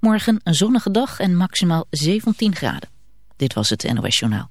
Morgen een zonnige dag en maximaal 17 graden. Dit was het NOS Journaal.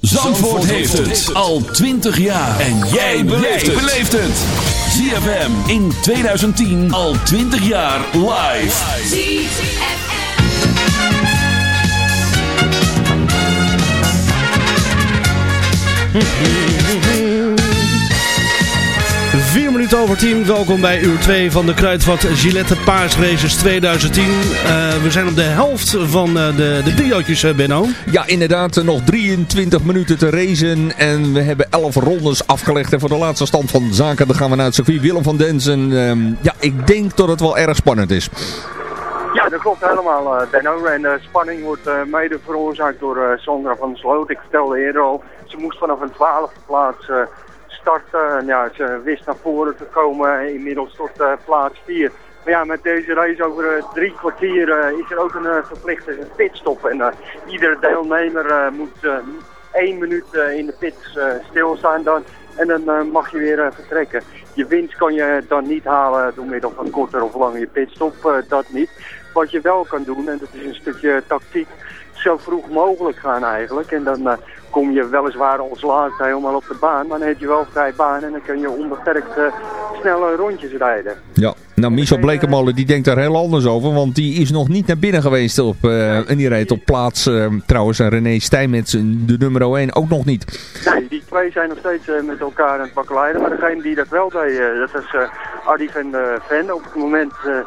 Zandvoort heeft het al 20 jaar. En jij beleeft het. ZFM in 2010 al 20 jaar live. Vier minuten over tien. Welkom bij uur 2 van de Kruidvat Gillette Paars Races 2010. Eh, we zijn op de helft van eh, de, de triootjes, eh, Benno. Ja, inderdaad. Nog 23 minuten te racen. En we hebben 11 rondes afgelegd. En voor de laatste stand van zaken dan gaan we naar het circuit. Willem van Denzen. Ehm, ja, ik denk dat het wel erg spannend is. Ja, dat klopt helemaal, eh, Benno. En de spanning wordt mede veroorzaakt door eh, Sandra van Sloot. Ik vertelde eerder al, ze moest vanaf een twaalfde plaats eh, starten. En ja, ze wist naar voren te komen, inmiddels tot eh, plaats 4. Maar ja, met deze race over eh, drie kwartier eh, is er ook een eh, verplichte pitstop. En eh, iedere deelnemer eh, moet eh, één minuut eh, in de pits eh, stilstaan dan. En dan eh, mag je weer eh, vertrekken. Je winst kan je dan niet halen door middel van korter of langer je pitstop. eh, dat niet. Wat je wel kan doen, en dat is een stukje tactiek, zo vroeg mogelijk gaan eigenlijk. En dan eh, kom je weliswaar als laatste helemaal op de baan. Maar dan heb je wel vrij baan en dan kun je onbeperkt eh, snelle rondjes rijden. Ja, nou Michel Blekemolen die denkt daar heel anders over. Want die is nog niet naar binnen geweest. Op, eh, en die reed op plaats eh, trouwens. En René Stijnmets, de nummer 1, ook nog niet. Nee, die twee zijn nog steeds eh, met elkaar aan het bakkeleiden. Maar degene die dat wel deed, eh, dat is uh, Adi van de Ven. Op het moment eh,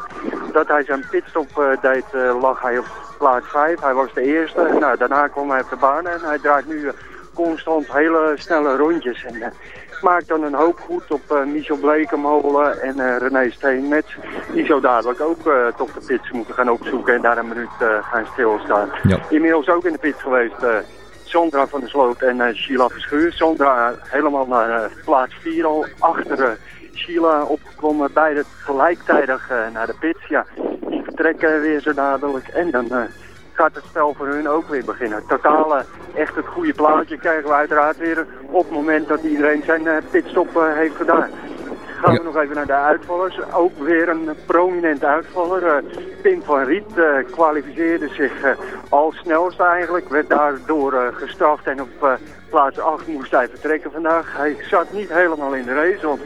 dat hij zijn pitstop eh, deed, eh, lag hij op plaats 5. Hij was de eerste. Nou, daarna kwam hij op de baan en hij draait nu eh, constant hele snelle rondjes. En, eh, maakt dan een hoop goed op eh, Michel Blekemolen en eh, René Steenmets. Die zo dadelijk ook eh, toch de pits moeten gaan opzoeken en daar een minuut eh, gaan stilstaan. Ja. Inmiddels ook in de pits geweest. Sandra van der Sloot en eh, Sheila Verschuur. Sandra helemaal naar eh, plaats 4 al achter eh, Sheila opgeklommen. Beide gelijktijdig naar de pits. Ja, die vertrekken weer zo dadelijk. En dan gaat het spel voor hun ook weer beginnen. Totaal eh, echt het goede plaatje krijgen we uiteraard weer op het moment dat iedereen zijn pitstop heeft gedaan. Gaan we nog even naar de uitvallers. Ook weer een prominente uitvaller. Eh, Pim van Riet eh, kwalificeerde zich eh, als snelste eigenlijk. Werd daardoor gestraft en op plaats 8 moest hij vertrekken vandaag. Hij zat niet helemaal in de race, want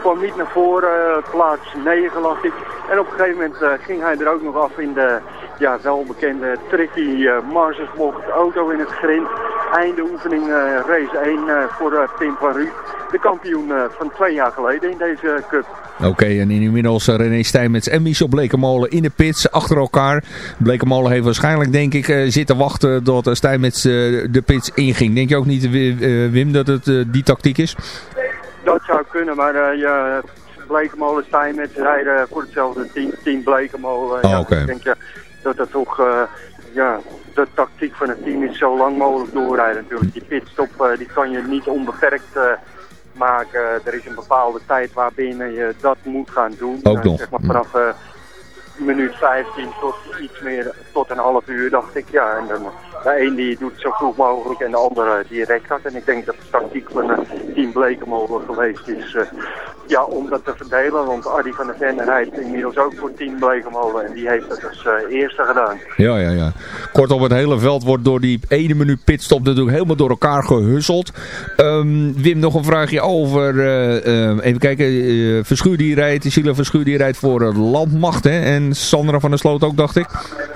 kwam niet naar voren. plaats 9 lag hij. En op een gegeven moment ging hij er ook nog af in de ja, welbekende tricky eh Marsesbocht. Auto in het grind. Einde oefening eh, race 1 eh, voor Pim van Riet. De kampioen van twee jaar geleden in deze cup. Oké, en inmiddels René Stijnmets en Michel Blekemolen in de pits achter elkaar. Blekemolen heeft waarschijnlijk, denk ik, zitten wachten tot Stijnmets eh, de pits inging. Denk je ook niet, Wi- Wim, dat het die tactiek is? Dat zou kunnen, maar ja, Blekemolen Stijnmets rijden voor hetzelfde team, team Blekemolen. Oh, ja, oké. Ik denk ja, dat dat toch, eh, ja, de tactiek van het team is zo lang mogelijk doorrijden natuurlijk. Die pitstop, eh, die kan je niet onbeperkt eh, maken. Er is een bepaalde tijd waarbinnen je dat moet gaan doen. Ook Eh, nog. Zeg maar vanaf minuut 15 tot iets meer, tot een half uur dacht ik. Ja, en dan, de een die doet het zo vroeg mogelijk en de andere die rekt dat. En ik denk dat de tactiek van uh, Team Blekemolen geweest is eh, ja, om dat te verdelen. Want Adi van der Ven rijdt inmiddels ook voor Team Blekemolen en die heeft dat als eh, eerste gedaan. Ja, ja, ja. Kortom, het hele veld wordt door die ene minuut pitstop natuurlijk helemaal door elkaar gehusseld. Ehm, Wim, nog een vraagje over, eh, eh, even kijken, eh Verschuur die rijdt, Sheila Verschuur die rijdt voor het Landmacht, hè? En Sandra van der Sloot ook, dacht ik.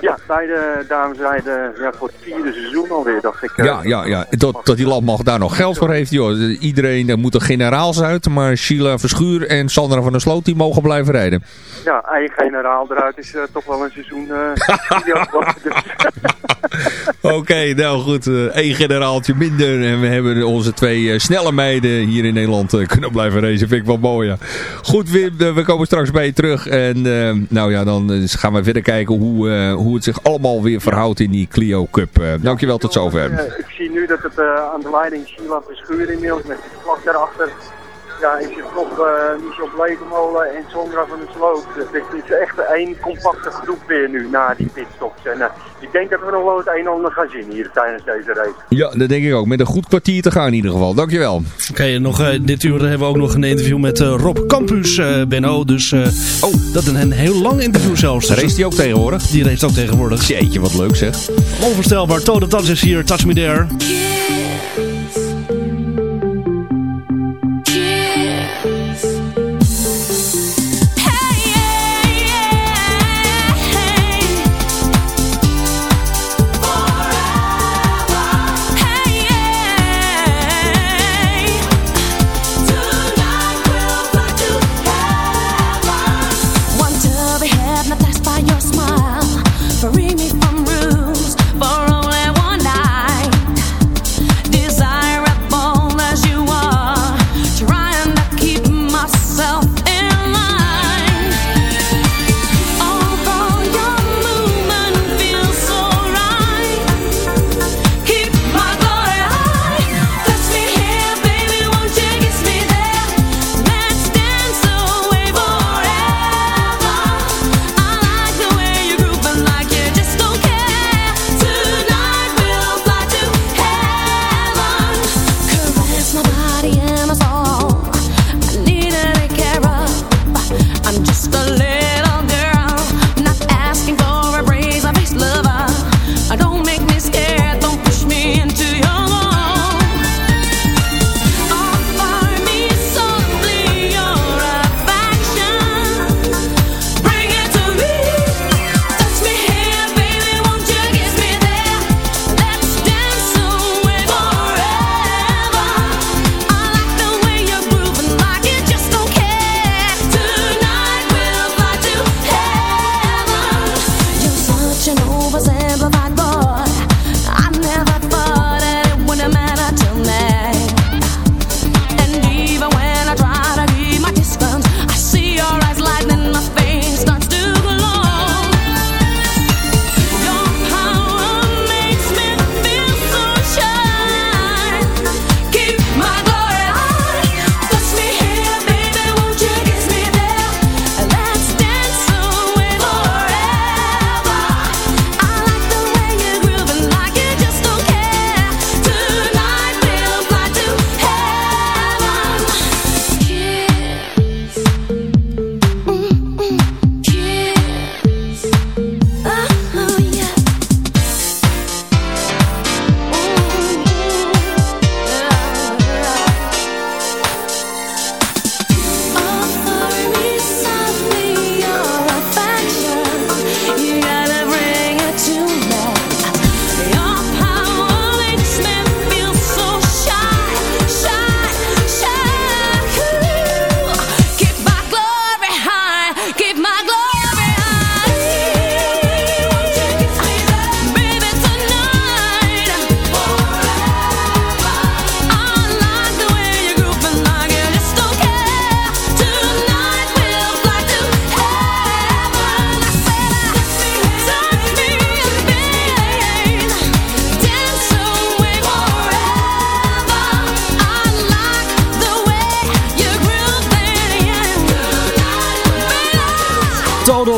Ja, beide dames rijden ja, voor het vierde seizoen alweer, dacht ik. eh. Ja, ja, ja. Dat, dat die Landmacht daar nog geld voor heeft, joh. Iedereen, er moeten generaals uit, maar Sheila Verschuur en Sandra van der Sloot, die mogen blijven rijden. Ja, eigen generaal eruit is eh, toch wel een seizoen. eh, Oké, nou goed. één generaaltje minder. En we hebben onze twee snelle meiden hier in Nederland kunnen blijven racen. Vind ik wel mooi, ja. Goed, Wim. we komen straks bij je terug. En nou ja, dan gaan we verder kijken hoe, hoe het zich allemaal weer verhoudt in die Clio Cup. Eh, dankjewel, tot zover. Eh, ik zie nu dat het eh, aan de leiding Sheila Verschuur inmiddels met het vlak daarachter. Ja, is het nog eh Michel Blekemolen en Sondra van der Sloot. Dus het is echt één compacte groep weer nu na die pitstops. En eh, ik denk dat we nog wel het een en ander gaan zien hier tijdens deze race. Ja, dat denk ik ook. Met een goed kwartier te gaan in ieder geval. Dankjewel. Oké, en nog eh, dit uur hebben we ook nog een interview met eh, Rob Campus, eh, Benno. Dus eh, oh, dat is een heel lang interview zelfs. Dus, Race die ook tegenwoordig? Die race ook tegenwoordig. Jeetje, wat leuk zeg. Onvoorstelbaar. Total Touch is hier. Touch Me There.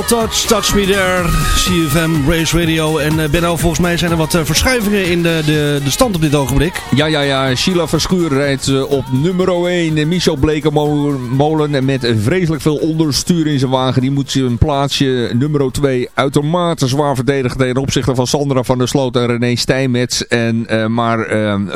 Touch, Touch Me There, CFM, Race Radio. En uh, Benno, volgens mij zijn er wat uh, verschuivingen in de, de, de stand op dit ogenblik. Ja, ja, ja. Sheila Verschuur rijdt uh, op nummer 1. Michel Blekemolen met vreselijk veel onderstuur in zijn wagen. Die moet zijn plaatsje nummer 2 uitermate zwaar verdedigen ten opzichte van Sandra van der Sloot en René Stijmets. En, maar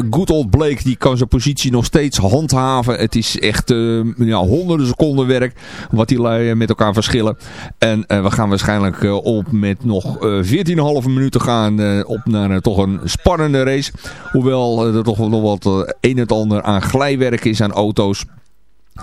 good old Blake die kan zijn positie nog steeds handhaven. Het is echt ja, honderden seconden werk wat die lui met elkaar verschillen. En uh, we gaan waarschijnlijk uh, op met nog uh, 14,5 minuten gaan op naar toch een spannende race. Hoewel er toch nog wat een en ander aan glijwerk is aan auto's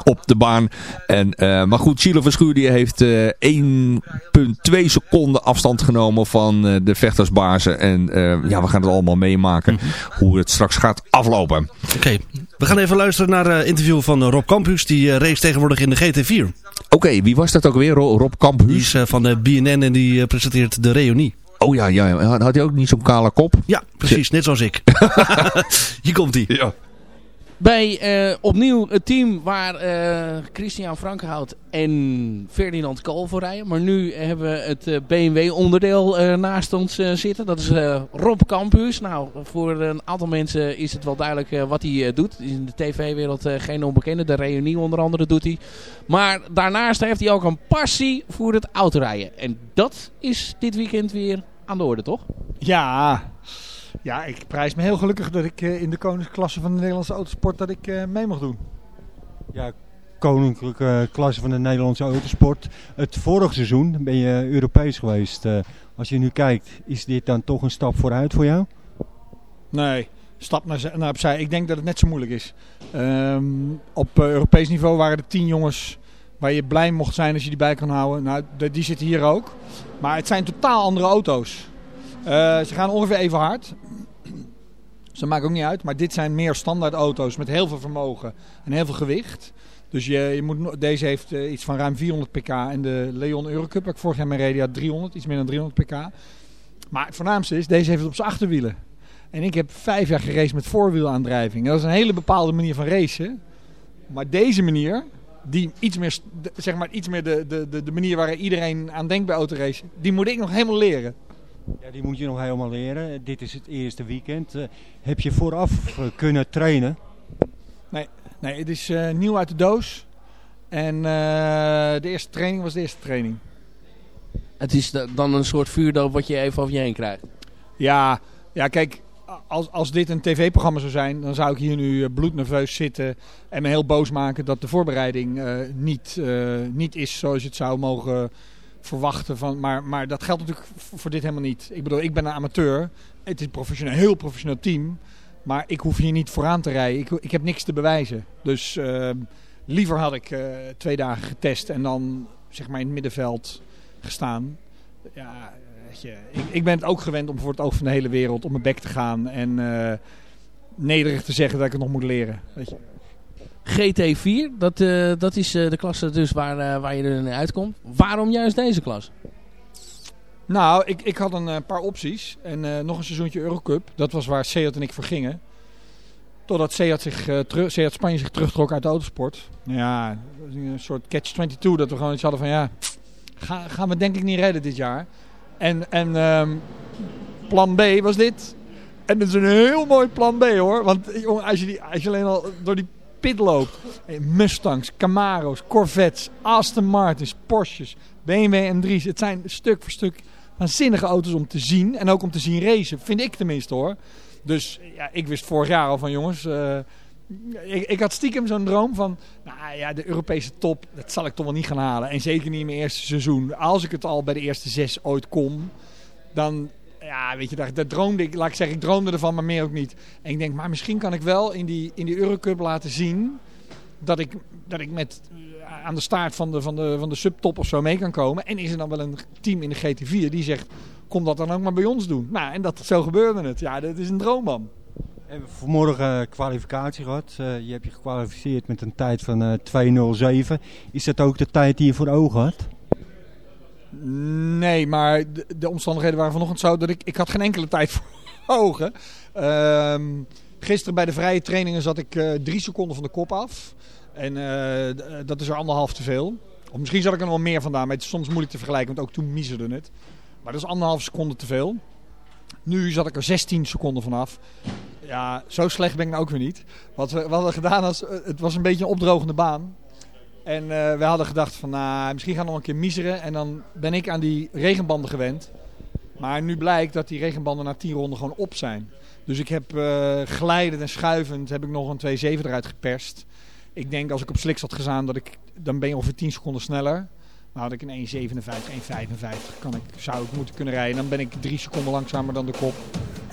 op de baan. En, uh, maar goed, Chilo Verschuur die heeft uh, 1,2 seconden afstand genomen van uh, de vechtersbazen. En ja, we gaan het allemaal meemaken -hmm. hoe het straks gaat aflopen. Oké, okay. we gaan even luisteren naar het interview van Rob Campus. Die race tegenwoordig in de GT4. Oké, okay, wie was dat ook weer? Rob Campus? Die is van de BNN en die presenteert de reunie. Oh ja, ja, had hij ook niet zo'n kale kop? Ja, precies, net zoals ik. Hier komt hij. Ja. Bij uh, opnieuw het team waar uh, Christian Frankenhout en Ferdinand Kool voor rijden. Maar nu hebben we het uh, BMW onderdeel naast ons zitten. Dat is Rob Campus. Nou, voor een aantal mensen is het wel duidelijk wat hij doet. In de tv-wereld geen onbekende. De reunie onder andere doet hij. Maar daarnaast heeft hij ook een passie voor het autorijden. En dat is dit weekend weer aan de orde, toch? Ja, ja, ik prijs me heel gelukkig dat ik uh, in de koningsklasse van de Nederlandse autosport dat ik uh, mee mag doen. Ja, koninklijke klasse van de Nederlandse autosport. Het vorige seizoen ben je Europees geweest. Als je nu kijkt, is dit dan toch een stap vooruit voor jou? Nee, stap naar, naar opzij. Ik denk dat het net zo moeilijk is. Um, op Europees niveau waren er tien jongens waar je blij mocht zijn als je die bij kan houden. Nou, die zitten hier ook. Maar het zijn totaal andere auto's. Uh, ze gaan ongeveer even hard. Ze maken ook niet uit, maar dit zijn meer standaard auto's met heel veel vermogen en heel veel gewicht. Dus je, je moet, deze heeft uh, iets van ruim 400 pk en de Leon Eurocup, ik vorig jaar mee reed, had 300, iets meer dan 300 pk. Maar het voornaamste is, deze heeft het op zijn achterwielen. En ik heb vijf jaar geraced met voorwielaandrijving. Dat is een hele bepaalde manier van racen. Maar deze manier, die iets meer, zeg maar, iets meer de, de, de, de manier waar iedereen aan denkt bij autoracen, die moet ik nog helemaal leren. Ja, die moet je nog helemaal leren. Dit is het eerste weekend. Uh, heb je vooraf uh, kunnen trainen? Nee, nee het is uh, nieuw uit de doos. En de eerste training was de eerste training. Het is dan een soort vuurdoop wat je even over je heen krijgt? Ja, ja kijk, als, als dit een tv-programma zou zijn, dan zou ik hier nu bloednerveus zitten en me heel boos maken dat de voorbereiding niet, niet is zoals het zou mogen verwachten. Van, maar, maar dat geldt natuurlijk voor dit helemaal niet. Ik bedoel, ik ben een amateur. Het is een professioneel, heel professioneel team. Maar ik hoef hier niet vooraan te rijden. Ik, ik heb niks te bewijzen. Dus uh, liever had ik uh, twee dagen getest en dan zeg maar in het middenveld gestaan. Ja, je, ik, ik, ben het ook gewend om voor het oog van de hele wereld op mijn bek te gaan. En uh, nederig te zeggen dat ik het nog moet leren. Weet je. GT4, dat, uh, dat is uh, de klasse dus waar, uh, waar je er uitkomt. Waarom juist deze klas? Nou, ik, ik had een paar opties. En nog een seizoentje Eurocup. Dat was waar Seat en ik voor gingen. Totdat Seat, zich, terug, Seat Spanje zich terugtrok uit de autosport. Ja, een soort catch-22. Dat we gewoon iets hadden van ja, ga, gaan we denk ik niet redden dit jaar. En, en um, plan B was dit. En dat is een heel mooi plan B hoor. Want jongen, als je, die, als je alleen al door die pit loopt. Mustangs, Camaro's, Corvettes, Aston Martins, Porsches, BMW M3's. Het zijn stuk voor stuk waanzinnige auto's om te zien. En ook om te zien racen, vind ik tenminste hoor. Dus ja, ik wist vorig jaar al van jongens... Uh, ik, ik, had stiekem zo'n droom van... Nou ja, de Europese top, dat zal ik toch wel niet gaan halen. En zeker niet in mijn eerste seizoen. Als ik het al bij de eerste zes ooit kom... Dan, ja, weet je, dat droomde ik, laat ik zeggen, ik droomde ervan, maar meer ook niet. En ik denk, maar misschien kan ik wel in die, in die Eurocup laten zien dat ik, dat ik met aan de staart van de, van, de, van de subtop of zo mee kan komen. En is er dan wel een team in de GT4 die zegt, kom dat dan ook maar bij ons doen. Nou, en dat, zo gebeurde het. Ja, dat is een droom, man. We hebben vanmorgen kwalificatie gehad. Uh, je hebt je gekwalificeerd met een tijd van uh, 2.07. Is dat ook de tijd die je voor ogen had? Nee, maar de, de, omstandigheden waren vanochtend zo dat ik... Ik had geen enkele tijd voor ogen. Um, gisteren bij de vrije trainingen zat ik uh, drie seconden van de kop af. En uh, dat is er anderhalf te veel. Of misschien zat ik er nog wel meer vandaan. Maar het is soms moeilijk te vergelijken, want ook toen miserde het. Maar dat is anderhalf seconde te veel. Nu zat ik er 16 seconden vanaf. Ja, zo slecht ben ik nou ook weer niet. Wat we, we hadden gedaan, was, eh, het was een beetje een opdrogende baan. En eh, we hadden gedacht van, nou, misschien gaan we nog een keer miseren. En dan ben ik aan die regenbanden gewend. Maar nu blijkt dat die regenbanden na 10 ronden gewoon op zijn. Dus ik heb eh glijdend en schuivend heb ik nog een 2.7 eruit geperst. Ik denk als ik op sliks had gezaan, dat ik, dan ben je ongeveer 10 seconden sneller. Dan had ik een 1.57, 1.55 kan ik, zou ik moeten kunnen rijden. Dan ben ik 3 seconden langzamer dan de kop.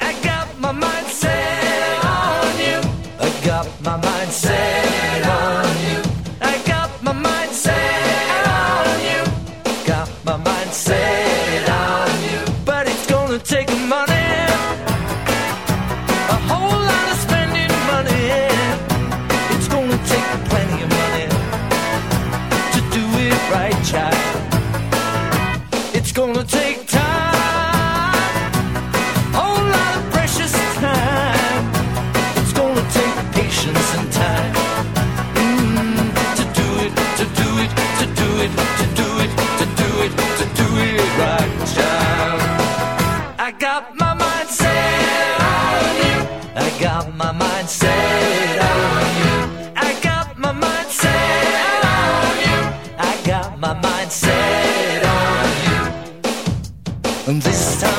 I got my mind set on you. I got my mind set on you. And this time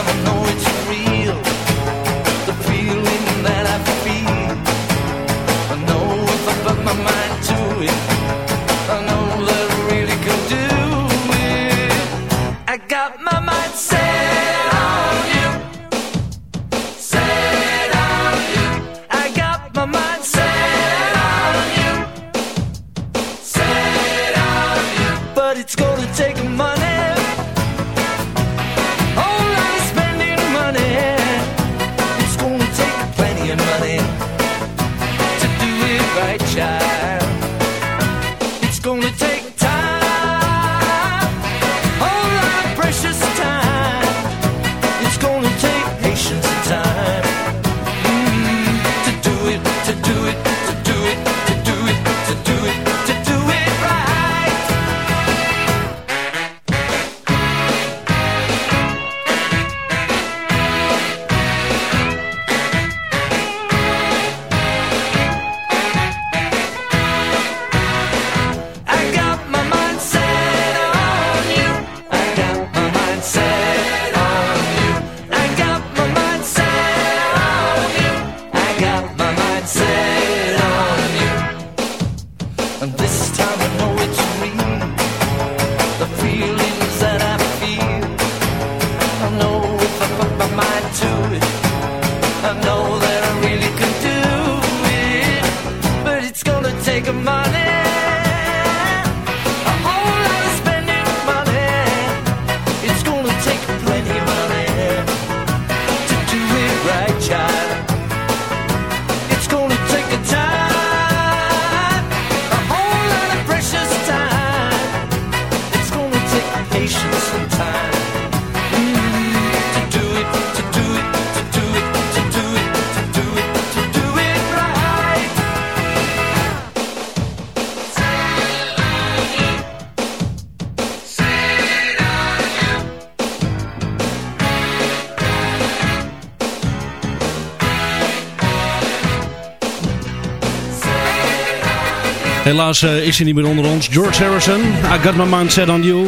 Helaas eh, is hij niet meer onder ons. George Harrison, I Got My Mind Set On You.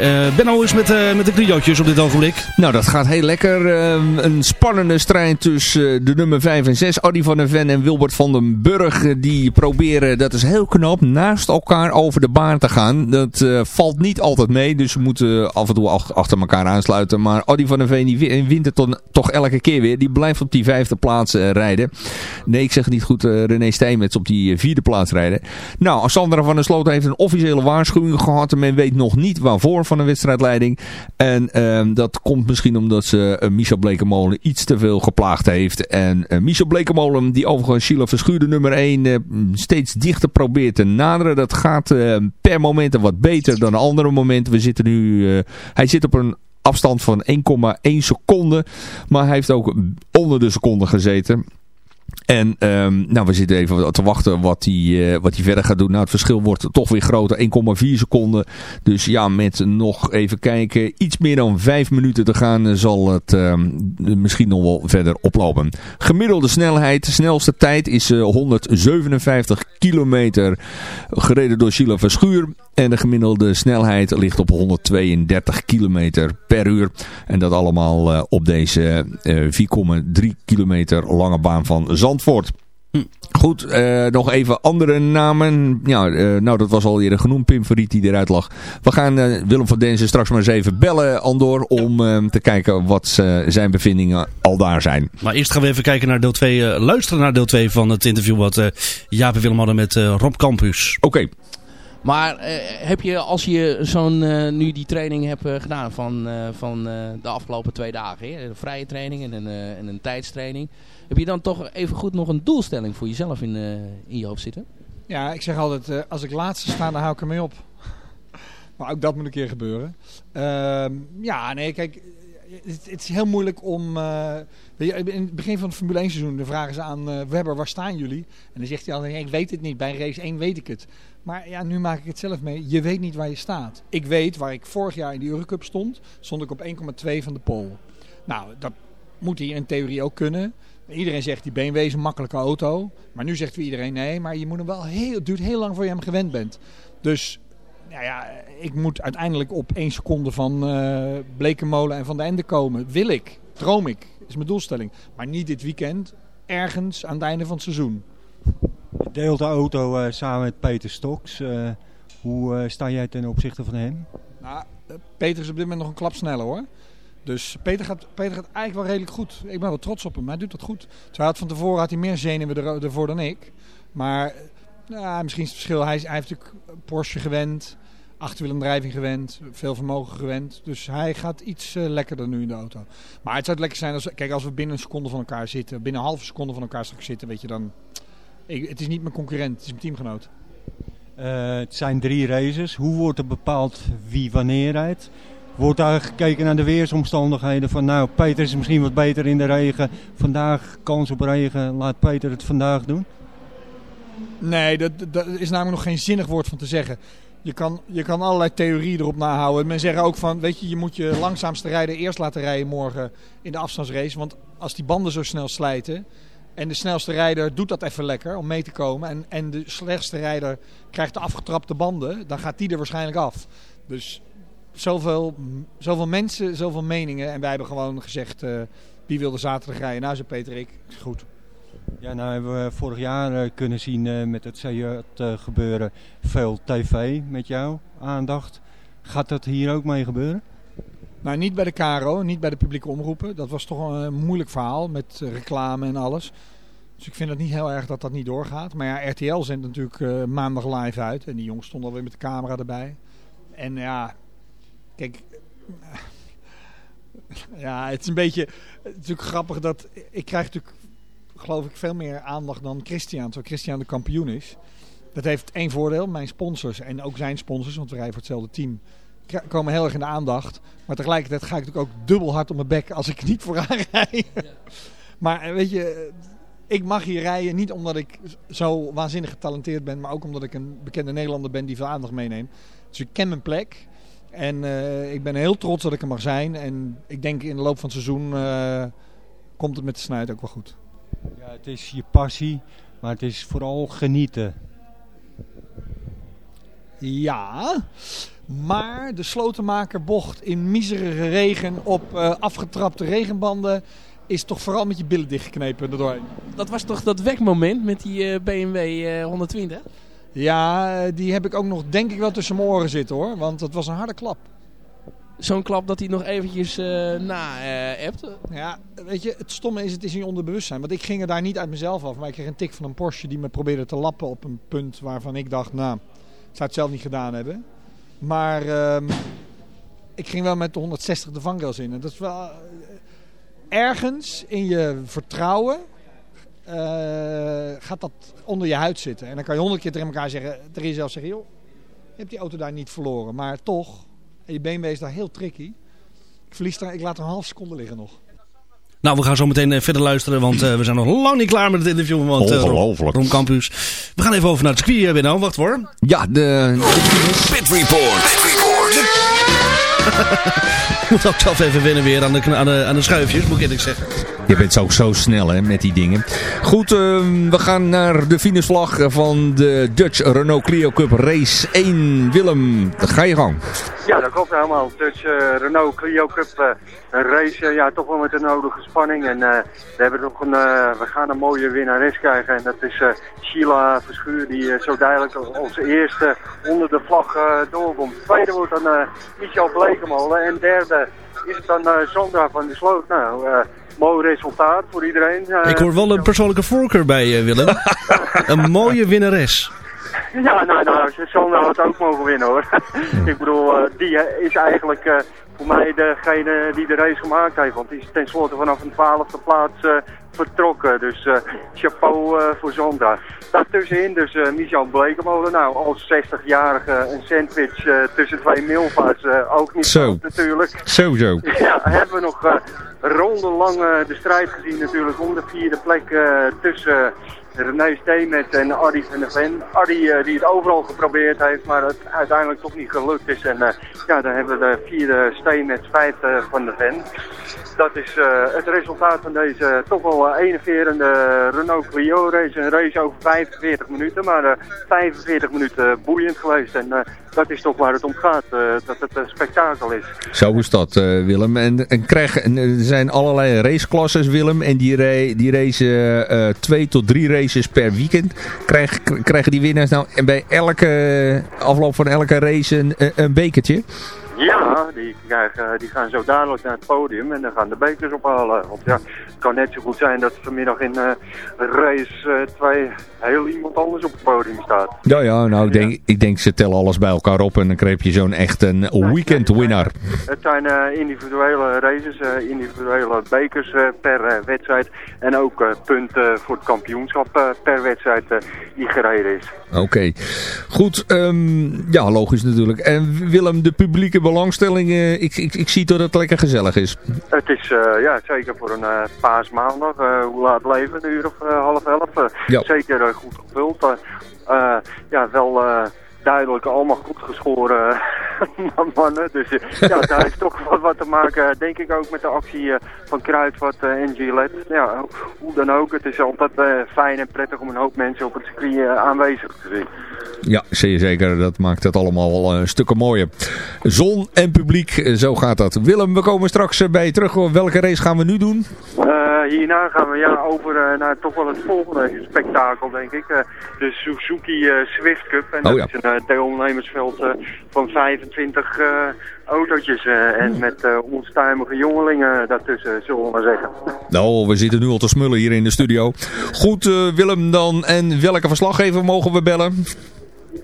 Eh Benno is met, eh, met de kriootjes op dit ogenblik. Nou, dat gaat heel lekker. Ehm, een spannende strijd tussen de nummer 5 en 6. Adi van der Ven en Wilbert van den Burg. die proberen, dat is heel knap, naast elkaar over de baan te gaan. Dat valt niet altijd mee. Dus ze moeten af en toe ach- achter elkaar aansluiten. Maar Adi van der Ven die wi- wint het ton- toch elke keer weer. Die blijft op die vijfde plaats rijden. Nee, ik zeg niet goed. René Stijmets op die vierde plaats rijden. Nou, Sandra van der Sloot heeft een officiële waarschuwing gehad. En men weet nog niet waarvoor van de wedstrijdleiding. En ehm, dat komt misschien omdat ze uh, Michel Blekemolen iets te veel geplaagd heeft. En eh, Michel Blekemolen, die overigens Sheila Verschuurde nummer 1 steeds dichter probeert te naderen. Dat gaat eh, per moment wat beter dan andere momenten. We zitten nu, eh, hij zit op een afstand van 1,1 seconde. Maar hij heeft ook onder de seconde gezeten. En ehm, nou, we zitten even te wachten wat hij, eh, wat verder gaat doen. Nou, het verschil wordt toch weer groter. 1,4 seconden. Dus ja, met nog even kijken. Iets meer dan 5 minuten te gaan eh, zal het ehm, misschien nog wel verder oplopen. Gemiddelde snelheid. Snelste tijd is eh, 157 kilometer gereden door Sheila Verschuur. En de gemiddelde snelheid ligt op 132 kilometer per uur. En dat allemaal eh, op deze eh, 4,3 kilometer lange baan van Zandvoort. Goed, eh, nog even andere namen. Ja, eh, nou, dat was al eerder genoemd, Pim Verriet die eruit lag. We gaan eh, Willem van Denzen straks maar eens even bellen, Andor, om eh, te kijken wat eh, zijn bevindingen al daar zijn. Maar eerst gaan we even kijken naar deel 2, eh, luisteren naar deel 2 van het interview wat eh Jaap en Willem hadden met eh, Rob Campus. Oké. Maar eh, heb je, als je zo'n eh, nu die training hebt eh, gedaan van, van de afgelopen twee dagen, hè? een vrije training en een, en een tijdstraining, heb je dan toch even goed nog een doelstelling voor jezelf in, in je hoofd zitten? Ja, ik zeg altijd, als ik laatste sta, dan hou ik ermee op. maar ook dat moet een keer gebeuren. Ehm, ja, nee, kijk, het, is heel moeilijk om... in het begin van het Formule 1 seizoen dan vragen ze aan eh, Webber, waar staan jullie? En dan zegt hij altijd, ik weet het niet, bij race 1 weet ik het. Maar ja, nu maak ik het zelf mee. Je weet niet waar je staat. Ik weet waar ik vorig jaar in de Eurocup stond, stond ik op 1,2 van de pole. Nou, dat moet hij in theorie ook kunnen. Iedereen zegt die BMW is een makkelijke auto. Maar nu zegt iedereen nee. Maar je moet hem wel heel, het duurt heel lang voor je hem gewend bent. Dus nou ja, ik moet uiteindelijk op één seconde van eh Blekenmolen en van de Ende komen. Wil ik, droom ik, is mijn doelstelling. Maar niet dit weekend, ergens aan het einde van het seizoen. Deelt de auto eh, samen met Peter Stoks. Eh, hoe eh, sta jij ten opzichte van hem? Nou, Peter is op dit moment nog een klap sneller hoor. Dus Peter gaat, Peter gaat eigenlijk wel redelijk goed. Ik ben wel trots op hem. Hij doet dat goed. Terwijl van tevoren had hij meer zenuwen er- ervoor dan ik. Maar nou, misschien is het verschil. Hij, is, hij heeft natuurlijk Porsche gewend. Achterwielendrijving gewend. Veel vermogen gewend. Dus hij gaat iets lekkerder nu in de auto. Maar het zou het lekker zijn als, kijk, als we binnen een seconde van elkaar zitten. Binnen een halve seconde van elkaar straks zitten. Weet je dan... Ik, het is niet mijn concurrent. Het is mijn teamgenoot. Eh, het zijn drie races. Hoe wordt er bepaald wie wanneer rijdt? Wordt daar gekeken naar de weersomstandigheden? Van nou, Peter is misschien wat beter in de regen. Vandaag kans op regen. Laat Peter het vandaag doen. Nee, dat, dat is namelijk nog geen zinnig woord van te zeggen. Je kan, je kan allerlei theorieën erop nahouden. Men zeggen ook van, weet je, je moet je langzaamste rijder eerst laten rijden morgen in de afstandsrace. Want als die banden zo snel slijten en de snelste rijder doet dat even lekker om mee te komen. En, en de slechtste rijder krijgt de afgetrapte banden, dan gaat die er waarschijnlijk af. Dus zoveel, zoveel mensen, zoveel meningen. En wij hebben gewoon gezegd, eh, wie wilde zaterdag rijden? Nou, zei Peter, ik. Is goed. Ja, nou hebben we vorig jaar eh, kunnen zien eh, met het CJ gebeuren veel tv met jou aandacht. Gaat dat hier ook mee gebeuren? Nou, niet bij de KRO, niet bij de publieke omroepen. Dat was toch een moeilijk verhaal met eh, reclame en alles. Dus ik vind het niet heel erg dat dat niet doorgaat. Maar ja, RTL zendt natuurlijk eh, maandag live uit. En die jongens stonden alweer met de camera erbij. En ja, kijk... eh, Ja, het is een beetje... Het is natuurlijk grappig dat... Ik krijg natuurlijk, geloof ik, veel meer aandacht dan Christian. Terwijl Christian de kampioen is. Dat heeft één voordeel. Mijn sponsors en ook zijn sponsors, want we rijden voor hetzelfde team komen heel erg in de aandacht. Maar tegelijkertijd ga ik natuurlijk ook dubbel hard op mijn bek als ik niet vooraan rij. Maar eh, weet je, eh, ik mag hier rijden niet omdat ik zo waanzinnig getalenteerd ben, maar ook omdat ik een bekende Nederlander ben die veel aandacht meeneemt. Dus ik ken mijn plek. En eh, ik ben heel trots dat ik er mag zijn. En ik denk in de loop van het seizoen komt het met de snuit ook wel goed. Ja, het is je passie, maar het is vooral genieten. Ja, maar de slotenmakerbocht in miserige regen op eh, afgetrapte regenbanden is toch vooral met je billen dichtgeknepen erdoorheen. Dat was toch dat wekmoment met die BMW eh, 120? Ja, eh, die heb ik ook nog denk ik wel tussen mijn oren zitten hoor, want het was een harde klap. Zo'n klap dat hij nog eventjes eh na hebt. Ja, weet je, het stomme is, het is in je onderbewustzijn. Want ik ging er daar niet uit mezelf af, maar ik kreeg een tik van een Porsche die me probeerde te lappen op een punt waarvan ik dacht, nou, ik zou het zelf niet gedaan hebben. Maar ehm, ik ging wel met de 160 de vangrails in. En dat is wel eh, ergens in je vertrouwen eh, gaat dat onder je huid zitten. En dan kan je honderd keer tegen elkaar zeggen, tegen jezelf zeggen, joh, je hebt die auto daar niet verloren. Maar toch, en je is daar heel tricky. Ik verlies daar, ik laat er een half seconde liggen nog. Nou, we gaan zo meteen eh, verder luisteren, want eh, we zijn nog lang niet klaar met het interview. Want, eh, Ongelooflijk. Ron Campus. We gaan even over naar het circuit, Benno. Wacht hoor. Ja, de... Pit Report. Ik moet ook zelf even wennen weer aan de, aan de, aan de schuifjes, moet ik eerlijk zeggen. Je bent zo snel hè, met die dingen. Goed, ehm, we gaan naar de finishvlag van de Dutch Renault Clio Cup Race 1. Willem, ga je gang. Ja, dat klopt helemaal. Dus eh, Renault Clio Cup, eh, race, eh, ja, toch wel met de nodige spanning. En we, hebben nog een, we gaan een mooie winnares krijgen. En dat is Sheila Verschuur, die zo duidelijk als eerste onder de vlag doorkomt. Tweede wordt dan Michel Blekemolen. En derde is het dan Sandra van der Sloot. Nou, mooi resultaat voor iedereen. Ik hoor wel een persoonlijke voorkeur bij eh, Willem. een mooie winnares. Ja, nou, nou, Sandra had ook mogen winnen hoor. ik bedoel, eh, die is eigenlijk eh, voor mij degene die de race gemaakt heeft. Want die is tenslotte vanaf een twaalfde plaats vertrokken. Dus eh, chapeau eh, voor Sandra. Daartussenin dus eh, Michel Blekemolen. Nou, als 60-jarige een sandwich tussen twee milva's ook niet Zo. goed natuurlijk. Sowieso. Ja, hebben we nog rondenlang eh, de strijd gezien natuurlijk om de vierde plek tussen René Steenmet en Arie van der Ven. Arie eh, die het overal geprobeerd heeft, maar het uiteindelijk toch niet gelukt is. En eh, ja, dan hebben we de vierde Steenmet, vijfde van der Ven. Dat is eh, het resultaat van deze eh, toch wel eh, enerverende Renault Clio race. Een race over 45 minuten, maar eh, 45 minuten boeiend geweest. En eh, dat is toch waar het om gaat, eh, dat het een spektakel is. Zo is dat, eh, Willem. En, en, er zijn allerlei raceklasses, Willem. En die, ra die racen eh, twee tot drie races per weekend. Krijg, krijgen die winnaars nou en bij elke afloop van elke race een, een bekertje? Ja, die, krijgen, die gaan zo dadelijk naar het podium en dan gaan de bekers ophalen. Want ja, het kan net zo goed zijn dat vanmiddag in eh, race 2 heel iemand anders op het podium staat. Ja, ja, nou, ik denk, ik denk ze tellen alles bij elkaar op en dan krijg je zo'n echt een weekend winnaar. Het zijn eh, individuele races, eh, individuele bekers eh, per eh, wedstrijd en ook eh, punten voor het kampioenschap eh, per wedstrijd eh, die gereden is. Oké, goed. ehm, ja, logisch natuurlijk. En Willem, de publieke belangstelling, eh, ik, ik, ik zie dat het lekker gezellig is. Het is eh, ja, zeker voor een eh, paasmaandag. hoe laat leven? Een uur of half elf. Ja. Zeker goed gevuld. ja, wel duidelijk allemaal goed geschoren mannen. Dus ja, daar is toch wat, wat te maken, denk ik ook met de actie van Kruidvat en Gillette. Ja, hoe dan ook. Het is altijd fijn en prettig om een hoop mensen op het circuit aanwezig te zien. Ja, zeer zeker. Dat maakt het allemaal eh, stukken mooier. Zon en publiek, eh, zo gaat dat. Willem, we komen straks eh, bij je terug. Welke race gaan we nu doen? Hierna gaan we ja, over naar toch wel het volgende spektakel, denk ik. De Suzuki Swift Cup. En Oh, dat ja. is een deelnemersveld van 25 eh, autootjes. en met onstuimige jongelingen daartussen, zullen we maar zeggen. Nou, we zitten nu al te smullen hier in de studio. Goed, Willem dan. En welke verslaggever mogen we bellen?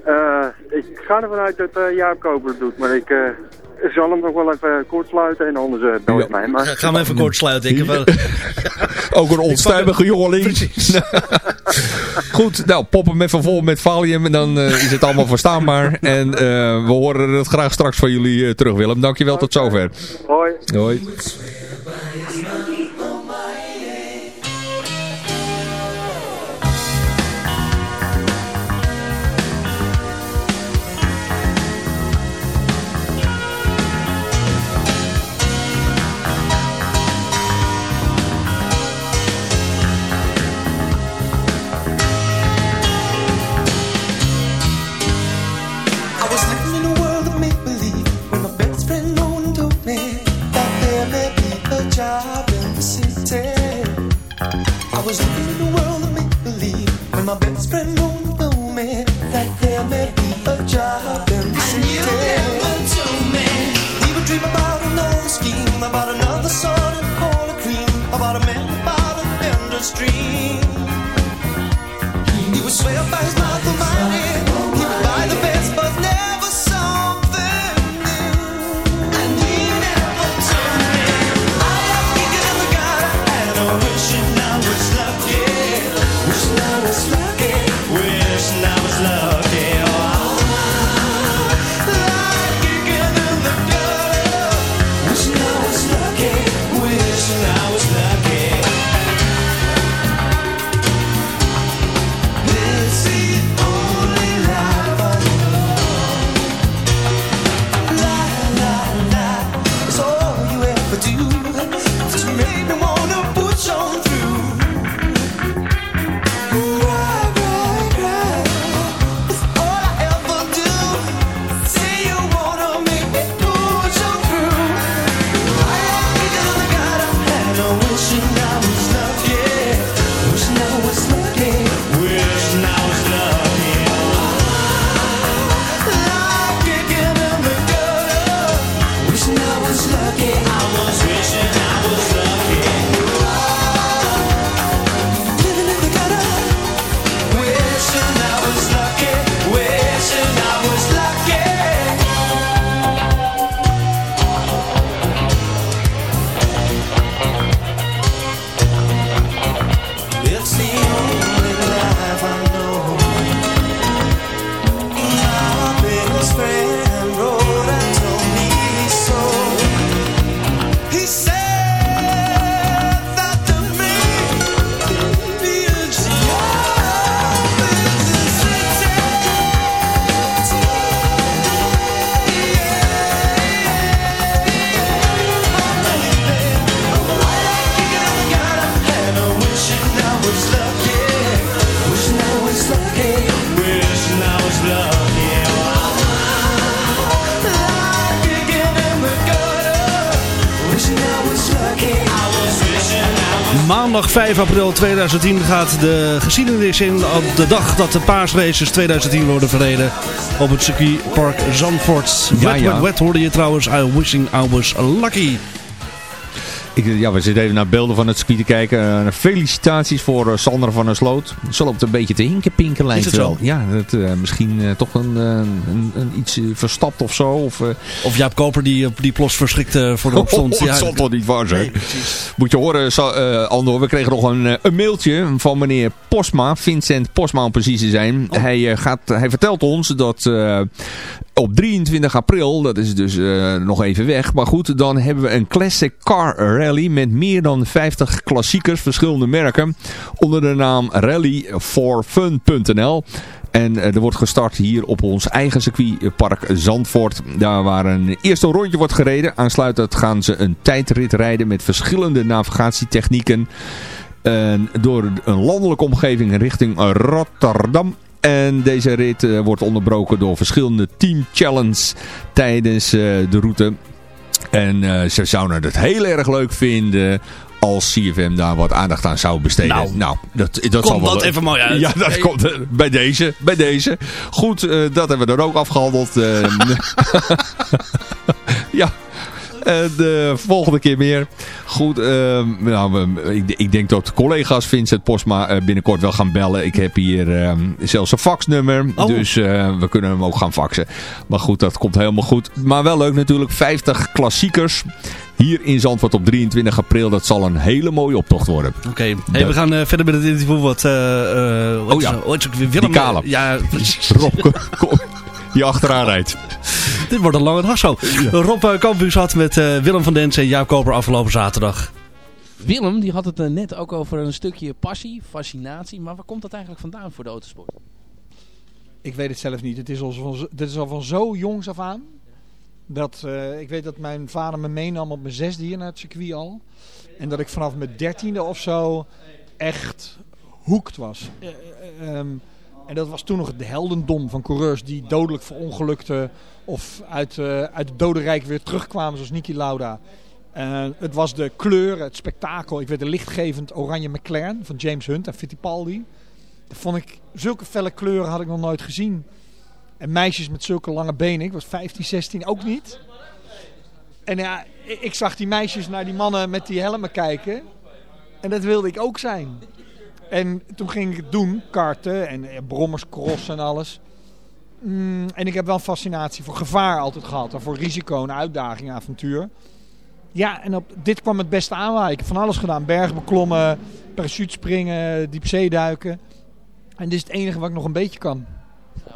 Eh, ik ga ervan uit dat eh, Jaap Koper het doet, maar ik eh, zal hem nog wel even kort sluiten en anders uh, bel je mij. Maar... Gaan we even kort sluiten. Ik heb wel- Ook een onstuimige jongeling. Goed, nou, pop hem even vol met valium en dan eh, is het allemaal verstaanbaar. En eh, we horen het graag straks van jullie eh, terug, Willem. Dankjewel, tot zover. Hoi. Hoi. My best friend Moon told me that there may be a job in the city. And you never told me. He would dream about another scheme, about another sun and call a cream, about a man about a vendor stream. He would swear by his mouth 5 april 2010 gaat de geschiedenis in op de dag dat de paasraces 2010 worden verreden op het circuitpark Zandvoort. Ja, wet, ja. wet, wet hoorde je trouwens. I wishing I was lucky. Ik, ja, we zitten even naar beelden van het circuit te kijken. Eh, felicitaties voor eh, Sandra van der Sloot. Ze loopt een beetje te hinkenpinken lijkt het wel. Ja, dat, eh, misschien toch een, een, een iets verstapt of zo. Of, Of Jaap Koper die, die plots verschrikt voor de opstond. Oh, dat zal toch niet waar zijn? Moet je horen, eh, Andor, we kregen nog een, een mailtje van meneer Posma, Vincent Posma om precies te zijn. Hij, eh, gaat, hij vertelt ons dat op 23 april, dat is dus eh, nog even weg, maar goed, dan hebben we een Classic Car Rally met meer dan 50 klassiekers, verschillende merken, onder de naam rallyforfun.nl. En eh, er wordt gestart hier op ons eigen circuitpark Zandvoort. Daar waar een eerste rondje wordt gereden. Aansluitend gaan ze een tijdrit rijden met verschillende navigatietechnieken. En door een landelijke omgeving richting Rotterdam. En deze rit eh, wordt onderbroken door verschillende team challenge tijdens eh, de route. En eh, ze zouden het heel erg leuk vinden als CFM daar wat aandacht aan zou besteden. Nou, dat, dat komt zal wel dat even mooi uit. Ja, dat Hey. komt bij deze. Bij deze. Goed, dat hebben we dan ook afgehandeld. eh. ja. En de volgende keer meer. Goed, eh, nou, ik, ik denk dat collega's Vincent Posma eh, binnenkort wel gaan bellen. Ik heb hier eh, zelfs een faxnummer. Oh. Dus eh, we kunnen hem ook gaan faxen. Maar goed, dat komt helemaal goed. Maar wel leuk natuurlijk. 50 klassiekers. Hier in Zandvoort op 23 april. Dat zal een hele mooie optocht worden. Oké, hey, Dat- we gaan eh, verder met het interview. Wat, eh, eh, wat Oh ja. Willem, Die. Ja, Rob, die achteraan rijdt. dit wordt een lange dag zo. Rob uh, Kampus had met eh, Willem van Densen en Jaap Koper afgelopen zaterdag. Willem die had het eh, net ook over een stukje passie, fascinatie. Maar waar komt dat eigenlijk vandaan voor de autosport? Ik weet het zelf niet. Het is al van, zo- dit is al van zo jongs af aan. Dat, eh, ik weet dat mijn vader me meenam op mijn zesde hier naar het circuit al. En dat ik vanaf mijn dertiende of zo echt hoekt was. Eh, eh, ehm, en dat was toen nog de heldendom van coureurs die dodelijk verongelukten. Of uit, eh, uit het dodenrijk weer terugkwamen zoals Niki Lauda. Eh, het was de kleuren, het spektakel. Ik weet de lichtgevend oranje McLaren van James Hunt en Fittipaldi. Dat vond ik, zulke felle kleuren had ik nog nooit gezien. En meisjes met zulke lange benen, ik was 15, 16 ook niet. En ja, ik zag die meisjes naar die mannen met die helmen kijken. En dat wilde ik ook zijn. En toen ging ik het doen, karten en eh, brommers, crossen en alles. Mm, en ik heb wel een fascinatie voor gevaar altijd gehad. En voor risico, een uitdaging, avontuur. Ja, en op, dit kwam het beste aan. Ik heb van alles gedaan. Bergen beklommen, parachutespringen, diepzeeduiken. En dit is het enige wat ik nog een beetje kan.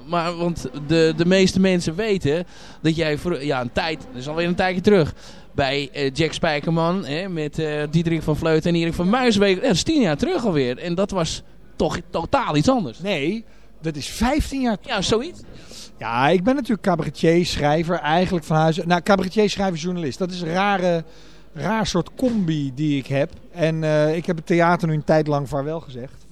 Maar want de, de meeste mensen weten dat jij voor ja, een tijd, dat is alweer een tijdje terug, bij eh, Jack Spijkerman hè, met eh Diederik van Vleuten en Erik van Muiswegen. Dat is tien jaar terug alweer. En dat was toch totaal iets anders. Nee, dat is 15 jaar Ja, zoiets. Ja, ik ben natuurlijk cabaretier, schrijver, eigenlijk van huis. Nou, cabaretier, schrijver, journalist. Dat is een rare, raar soort combi die ik heb. En eh, ik heb het theater nu een tijd lang vaarwel gezegd.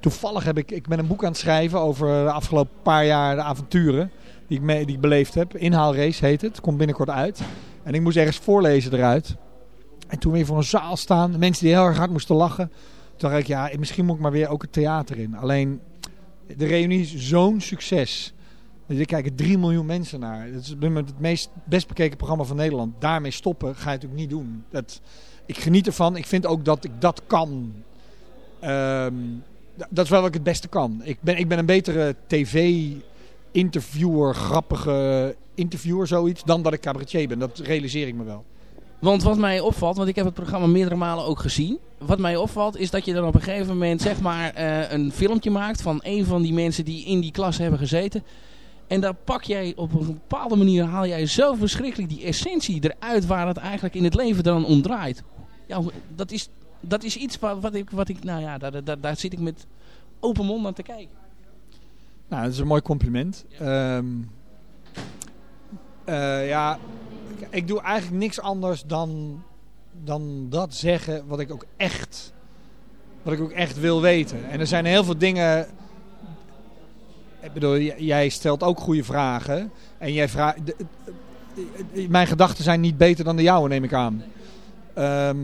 Toevallig heb ik, ik ben een boek aan het schrijven over de afgelopen paar jaar de avonturen die ik, mee, die ik beleefd heb. Inhaalrace heet het, komt binnenkort uit. En ik moest ergens voorlezen eruit. En toen weer voor een zaal staan, mensen die heel erg hard moesten lachen. Toen dacht ik, ja, misschien moet ik maar weer ook het theater in. Alleen, de reunie is zo'n succes. Er kijken 3 miljoen mensen naar. Het is het meest best bekeken programma van Nederland. Daarmee stoppen ga je natuurlijk niet doen. Dat, ik geniet ervan. Ik vind ook dat ik dat kan. D- dat is wel wat ik het beste kan. Ik ben, ik ben een betere tv-interviewer, grappige interviewer, zoiets, dan dat ik cabaretier ben. Dat realiseer ik me wel. Want wat mij opvalt, want ik heb het programma meerdere malen ook gezien. Wat mij opvalt is dat je dan op een gegeven moment zeg maar eh, een filmpje maakt van een van die mensen die in die klas hebben gezeten. En daar pak jij op een bepaalde manier, haal jij zo verschrikkelijk die essentie eruit waar het eigenlijk in het leven dan om draait. Ja, dat is, dat is iets wat, wat, ik, wat ik, nou ja, daar, daar, daar zit ik met open mond aan te kijken. Nou, dat is een mooi compliment. Eh, ja, ik, doe eigenlijk niks anders dan, dan dat zeggen wat ik ook echt, wat ik ook echt wil weten. En er zijn heel veel dingen. Ik bedoel, jij stelt ook goede vragen. En jij vraagt. Mijn gedachten zijn niet beter dan de jouwe, neem ik aan. Ehm,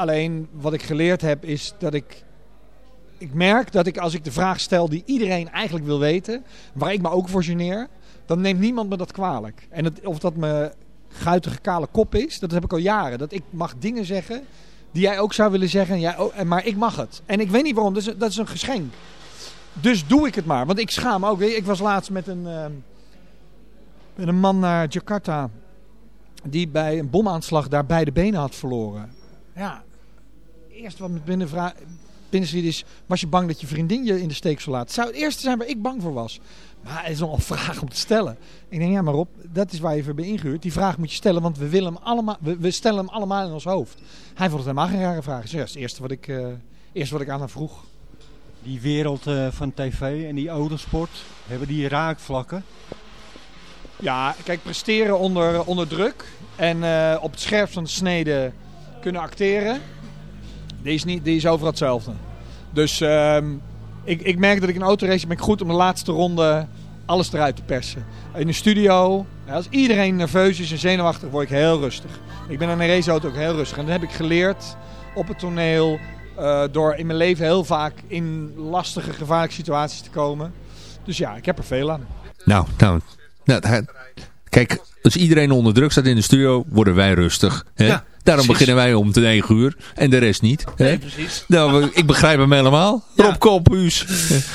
Alleen wat ik geleerd heb is dat ik... Ik merk dat ik als ik de vraag stel die iedereen eigenlijk wil weten... waar ik me ook voor geneer... dan neemt niemand me dat kwalijk. En het, of dat mijn guitige kale kop is, dat heb ik al jaren. Dat ik mag dingen zeggen die jij ook zou willen zeggen. en Jij maar ik mag het. En ik weet niet waarom. Dat is, dat is een geschenk. Dus doe ik het maar. Want ik schaam me ook. Ik was laatst met een, ehm, met een man naar Jakarta. Die bij een bomaanslag daar beide benen had verloren. Ja, eerst wat met binnen is... Was je bang dat je vriendin je in de steek zou laten? Het zou het eerste zijn waar ik bang voor was. Maar het is nog een vraag om te stellen. Ik denk, ja maar Rob, dat is waar je voor bent ingehuurd. Die vraag moet je stellen, want we, willen hem allemaal, we, we stellen hem allemaal in ons hoofd. Hij vond het helemaal geen rare vraag. Zei, ja, dat is het eerste wat ik, eh, eerste wat ik aan hem vroeg. Die wereld eh, van tv en die autosport, hebben die raakvlakken? Ja, kijk, presteren onder, onder druk en eh, op het scherpst van de snede kunnen acteren, die is, niet, die is overal hetzelfde. Dus ehm, ik, ik merk dat ik in een autorace ben ik goed om de laatste ronde alles eruit te persen. In de studio, als iedereen nerveus is en zenuwachtig, word ik heel rustig. Ik ben aan een raceauto ook heel rustig. En dat heb ik geleerd op het toneel eh, door in mijn leven heel vaak in lastige, gevaarlijke situaties te komen. Dus ja, ik heb er veel aan. Nou, nou, nou kijk, als iedereen onder druk staat in de studio, worden wij rustig. Hè? Ja, Daarom precies. beginnen wij om te 9 uur en de rest niet. Hè? Nee, precies. Nou, ik begrijp hem helemaal. Rob Koolpuus.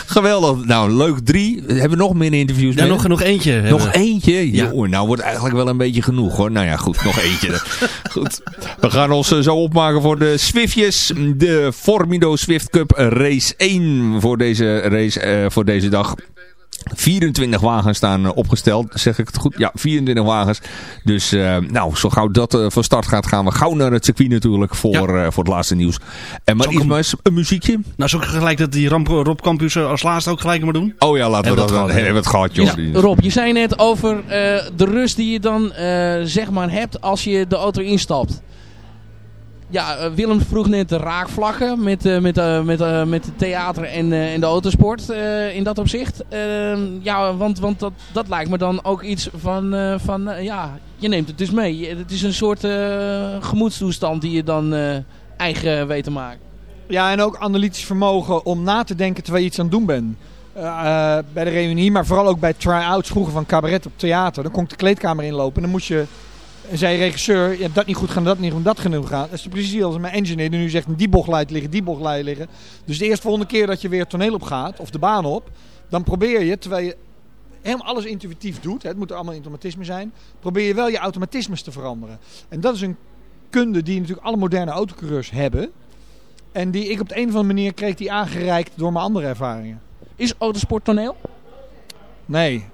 Geweldig. Nou, leuk drie. Hebben we nog meer interviews? Ja, mee? nog, nog eentje. Nog eentje? Ja. Joh, nou wordt eigenlijk wel een beetje genoeg hoor. Nou ja, goed, nog eentje. goed. We gaan ons eh, zo opmaken voor de Swiftjes. De Formido Swift Cup Race 1 voor deze, race, eh, voor deze dag. 24 wagens staan eh, opgesteld, zeg ik het goed? Ja, 24 wagens. Dus eh, nou, zo gauw dat eh, van start gaat, gaan we gauw naar het circuit natuurlijk voor, eh, voor het laatste nieuws. En maar eens een muziekje. Nou, zou ik gelijk dat die Ramp, Rob Campus als laatste ook gelijk maar doen? Oh ja, laten we dat we dan het gehad, hebben we het gehad, joh. Ja, Rob, je zei net over eh, de rust die je dan eh, zeg maar hebt als je de auto instapt. Ja, eh, Willem vroeg net raakvlakken met, eh, met, eh, met, met theater en, en de autosport in dat opzicht. Ehm, ja, want, want dat, dat lijkt me dan ook iets van, van ja, je neemt het dus mee. Het is een soort gemoedstoestand die je dan eigen weet te maken. Ja, en ook analytisch vermogen om na te denken terwijl je iets aan het doen bent. Bij de reunie, maar vooral ook bij try-outs vroeger van cabaret op theater. Dan kon ik de kleedkamer inlopen en dan moest je... En zei regisseur, je hebt dat niet goed gaan, dat niet goed, dat genoeg gaan. Dat is precies als mijn engineer die nu zegt, die bocht leidt liggen, die bocht leidt liggen. Dus de eerste volgende keer dat je weer het toneel op gaat, of de baan op, dan probeer je, terwijl je helemaal alles intuïtief doet, hè, het moet allemaal automatisme zijn, probeer je wel je automatismes te veranderen. En dat is een kunde die natuurlijk alle moderne autocoureurs hebben. En die ik op de een of andere manier kreeg die aangereikt door mijn andere ervaringen. Is autosport toneel? Nee.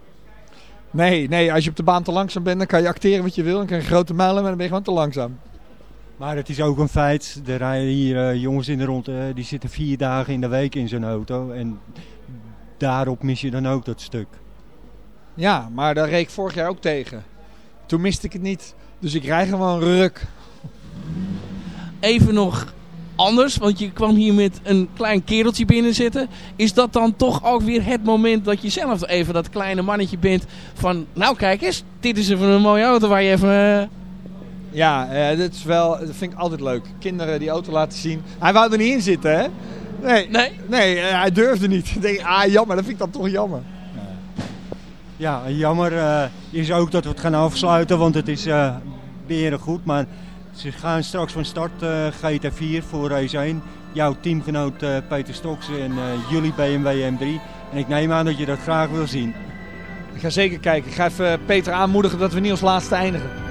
Nee, nee, als je op de baan te langzaam bent, dan kan je acteren wat je wil. Dan kan je grote mijlen, maar dan ben je gewoon te langzaam. Maar het is ook een feit, er rijden hier eh, jongens in de rond, eh, die zitten vier dagen in de week in zo'n auto. En daarop mis je dan ook dat stuk. Ja, maar daar reed ik vorig jaar ook tegen. Toen miste ik het niet. Dus ik rij gewoon ruk. even nog anders, want je kwam hier met een klein kereltje binnen zitten. Is dat dan toch ook weer het moment dat je zelf even dat kleine mannetje bent van... Nou kijk eens, dit is even een mooie auto waar je even... eh, Ja, eh, dat, is wel, dat vind ik altijd leuk. Kinderen die auto laten zien. Hij wou er niet in zitten, hè? Nee, nee? nee eh, hij durfde niet. Ik denk, ah, jammer, dat vind ik dan toch jammer. Ja, jammer eh, is ook dat we het gaan afsluiten, want het is eh beren goed. Maar ze gaan straks van start eh, GT4 voor race 1. Jouw teamgenoot eh, Peter Stoks en eh, jullie BMW M3. En ik neem aan dat je dat graag wil zien. Ik ga zeker kijken. Ik ga even Peter aanmoedigen dat we niet als laatste eindigen.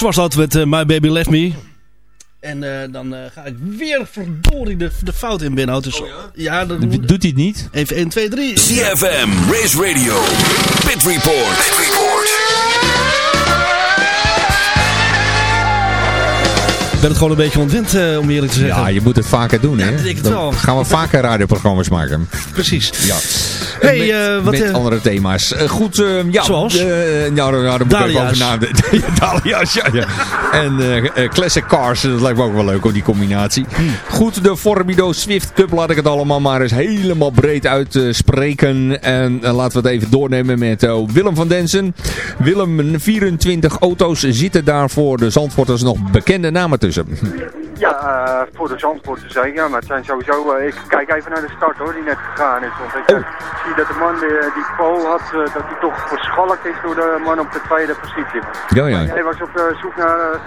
Rocks was dat met eh, My Baby Left Me. En eh, dan eh, ga ik weer verdorie de, de fout in binnen. Dus, ja? dan Doet hij het niet? Even 1, 2, 3. CFM, Race Radio, Pit Report. Pit Report. Ik ben het gewoon een beetje ontwend, eh, om eerlijk te zeggen. Ja, je moet het vaker doen, hè? ik denk het Dan wel. gaan we vaker radioprogramma's maken. Precies. Ja. Hey, met, eh, wat, met eh, andere thema's. Eh, goed, ja. Zoals? eh, nou, nou, daar moet ik over nadenken. Ja, Dahlia's, ja, ja. En Classic Cars, dat lijkt me ook wel leuk, hoor, die combinatie. Hmm. Goed, de Formido Swift Cup, laat ik het allemaal maar eens helemaal breed uitspreken. en laten we het even doornemen met eh, Willem van Densen. Willem, 24 auto's zitten daar voor de Zandvoorters nog bekende namen tussen. Ja, eh, voor de Zandvoorten zeker. Maar het zijn sowieso... ik kijk even naar de start hoor, die net gegaan is. Want ik Oh. Eh, dat de man die, die pole had, eh, dat hij toch verschalkt is door de man op de tweede positie. Ja, ja. Hij was op eh, zoek naar eh,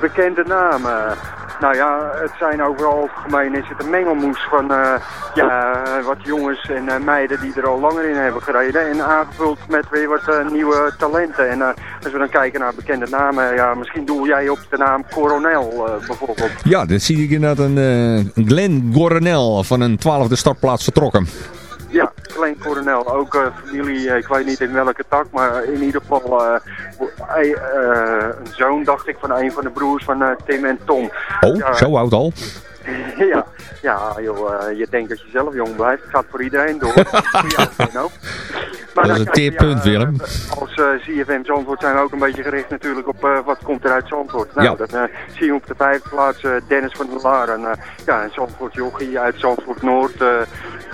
bekende namen. Nou ja, het zijn overal algemeen is het een mengelmoes van eh, ja, wat jongens en eh, meiden die er al langer in hebben gereden. En aangevuld met weer wat eh, nieuwe talenten. En eh, als we dan kijken naar bekende namen, ja, misschien doel jij op de naam Coronel eh, bijvoorbeeld. Ja, dat zie ik inderdaad een eh Glenn Gorenel van een twaalfde startplaats vertrokken. Ja, Glenn Coronel, ook eh, familie, eh, ik weet niet in welke tak, maar in ieder geval eh, een zoon, dacht ik, van een van de broers van Tim en Tom. Oh, Ja, zo oud al. ja, ja joh, je denkt dat je zelf jong blijft. Het gaat voor iedereen door. Voor jou alleen ook. Maar Dat is een teerpunt, ja, Willem. eh, Als eh, CFM Zandvoort zijn we ook een beetje gericht natuurlijk op eh, wat komt er uit Zandvoort. Nou, Ja. dan eh, zie je op de vijfde plaats eh, Dennis van der Laar. En, eh, ja, een Zandvoort jochie uit Zandvoort Noord. eh,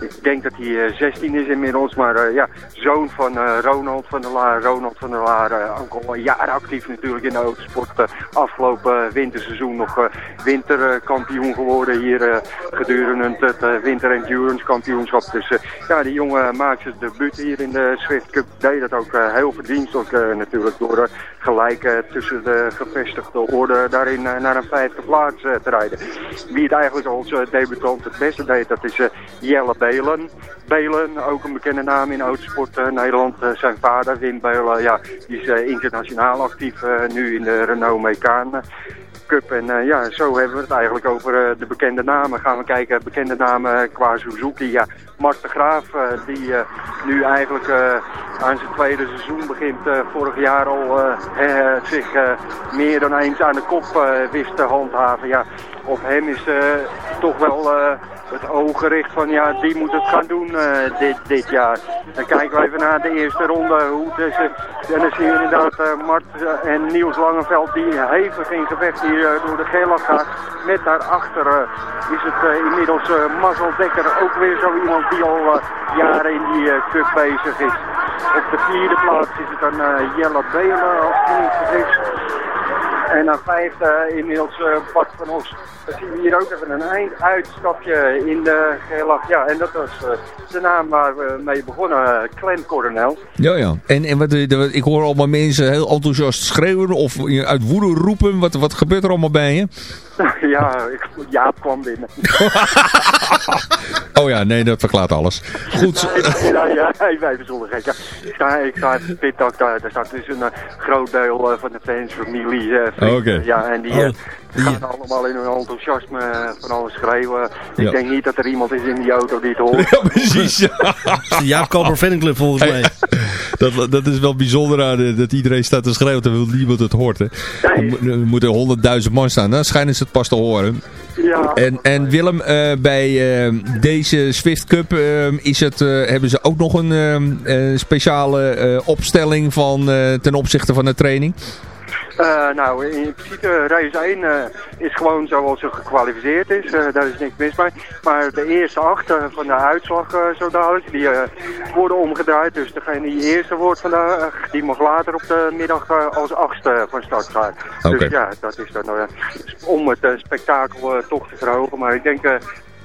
ik denk dat hij eh, 16 is inmiddels, maar eh, ja, zoon van eh, Ronald van der Laar. Ronald van der Laar, eh, ook al een jaar actief natuurlijk in de autosport. eh, afgelopen winterseizoen nog eh, winterkampioen geworden hier eh, gedurende het eh, winter endurance kampioenschap. Dus eh, ja, die jongen maakt zijn debuut hier in de Swift Cup. Deed dat ook eh, heel verdienstelijk eh, natuurlijk door eh, gelijk eh, tussen de gevestigde orde daarin eh, naar een vijfde plaats eh, te rijden. Wie het eigenlijk als eh, debutant het beste deed, dat is eh, Jelle Belen. Belen, ook een bekende naam in autosport eh, Nederland. Eh, zijn vader, Wim Belen, ja, die is eh, internationaal actief eh, nu in de Renault Megane. Cup. En eh, ja, zo hebben we het eigenlijk over eh, de bekende namen. Gaan we kijken, bekende namen qua Suzuki. Ja, Mart de Graaf, eh, die eh, nu eigenlijk eh, aan zijn tweede seizoen begint. vorig jaar al zich meer dan eens aan de kop wist te handhaven. Ja, op hem is eh, toch wel eh, het oog gericht van ja, die moet het gaan doen eh, dit, dit jaar. Dan kijken we even naar de eerste ronde. Hoe en dan zie je inderdaad Mart en Niels Langeveld die hevig in gevecht hier door de geel gaat. Met daarachter is het inmiddels Marcel Dekker, ook weer zo iemand die al jaren in die cup bezig is. Op de vierde plaats is het dan Jelle Belen, als me niet vergis. En na vijfde inmiddels uh, Bart van Os. Dan zien we hier ook even een einduitstapje in de Gerlach. Ja, en dat was uh, de naam waar we mee begonnen, Clem Coronel. Ja, ja. En, en wat, ik hoor allemaal mensen heel enthousiast schreeuwen of uit woede roepen. Wat, wat gebeurt er allemaal bij je? Ja, ik, Jaap kwam binnen. oh ja, nee, dat verklaart alles. Goed. ja, ja, even, even zonder gek. Ja. Ik sta, ik sta even daar, daar staat dus een uh, groot deel uh, van de fans, familie. Uh, oh, Oké. Ja, en die oh. Gaan allemaal in hun enthousiasme van alles schreeuwen. Ja. Ik denk niet dat er iemand is in die auto die het hoort. Ja, precies. Ja. de Jaap Koper Fanclub volgens mij. dat, dat is wel bijzonder aan dat iedereen staat te schreeuwen terwijl niemand het hoort. Hè. Nee. Er moeten honderdduizend man staan. Dan schijnen ze het pas te horen. Ja. En, en Willem, uh, bij uh, deze Swift Cup uh, is het, hebben ze ook nog een speciale opstelling van, ten opzichte van de training? Uh, nou, in principe race 1 uh, is gewoon zoals ze gekwalificeerd is. Uh, daar is niks mis mee. Maar de eerste acht van de uitslag zo dadelijk, die worden omgedraaid. Dus degene die eerste wordt vandaag, die mag later op de middag als achtste van start gaan. Okay. Dus ja, dat is dan om het spektakel toch te verhogen. Maar ik denk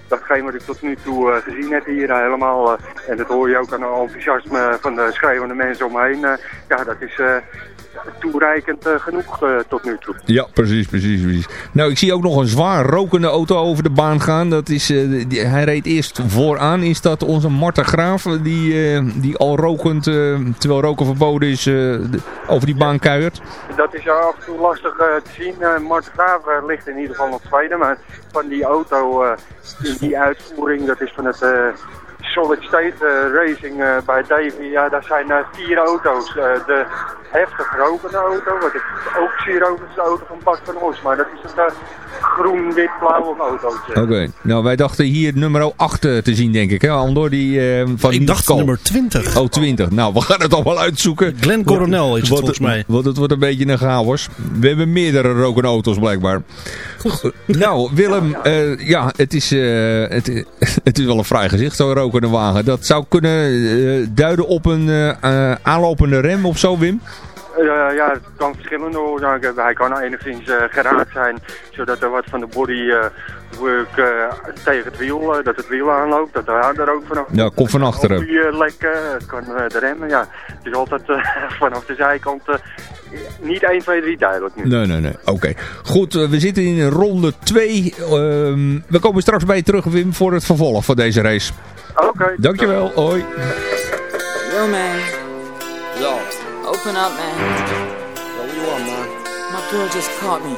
datgene wat ik tot nu toe uh, gezien heb hier helemaal, uh, en dat hoor je ook aan het enthousiasme van de schrijvende mensen omheen, ja, dat is toereikend genoeg tot nu toe. Ja, precies, precies, precies. Nou, ik zie ook nog een zwaar rokende auto over de baan gaan. Dat is, die, hij reed eerst vooraan. Is dat onze Marten Graaf, die, die al rokend, terwijl roken verboden is, over die baan kuiert? Dat is af en toe lastig te zien. Marten Graaf ligt in ieder geval nog tweede, maar van die auto in die uitvoering, dat is van het Solid State uh, Racing uh, bij Davy. Ja, daar zijn vier auto's. de heftig rokende auto, wat ik ook zie roken, is de auto van Bart van Os. Maar dat is een groen-wit-blauwe autootje. Oké, okay. nou wij dachten hier nummer 8 te zien denk ik, hè Andor? Die, van ik dacht nummer 20. Oh, 20. Nou, we gaan het allemaal uitzoeken. Glenn Coronel is het volgens mij. Want het wordt een beetje een chaos. We hebben meerdere rokende auto's blijkbaar. Goed. Nou, Willem, uh, ja, het is, uh, het, het is wel een fraai gezicht, zo'n wagen. Dat zou kunnen uh, duiden op een aanlopende rem of zo, Wim? Uh, ja, het kan verschillende oorzaken hebben. Hij kan enigszins uh, geraakt zijn, zodat er wat van de body uh, work, tegen het wiel, dat het wiel aanloopt. Dat hij er ook vanaf... Ja, komt van achteren. lekken, het kan de remmen, ja. Het is altijd vanaf de zijkant niet 1, 2, 3 duidelijk nu. Nee, nee, nee. Oké. Okay. Goed, we zitten in ronde 2. Um, we komen straks bij je terug, Wim, voor het vervolg van deze race. Oké. Okay. Dankjewel. Hoi. Yo. Open up, man. Yo, what you want, man? My girl just caught me.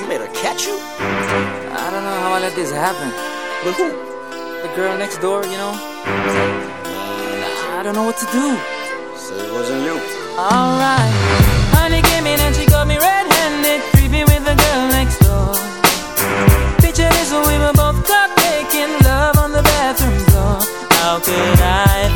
You made her catch you? I don't know how I let this happen. But who? The girl next door, you know? I don't know what to do. So it wasn't you. Alright. Honey came in and she got me red-handed, creepy with the girl next door. Picture this we were both caught making love on the bathroom floor. How could I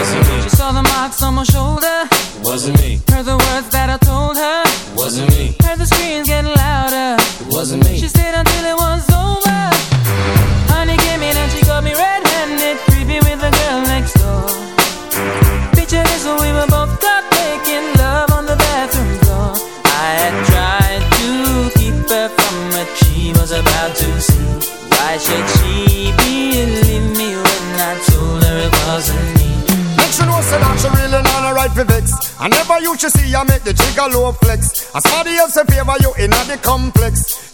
Wasn't me. She saw the marks on my shoulder. Wasn't me. Heard the words that I told her. Wasn't me. Heard the screams getting louder. Wasn't me. She stayed until it was over. Honey came in and she got me red-handed, creepy with the girl next door. Picture this when we were both caught making love on the bathroom floor. I had tried to keep her from what she was about to see. Why should right for vex. I never you should see I make the trigger low flex. As somebody else in favor you in the complex.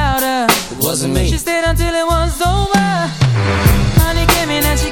louder. Wasn't me. She stayed until it was over. Honey came in and she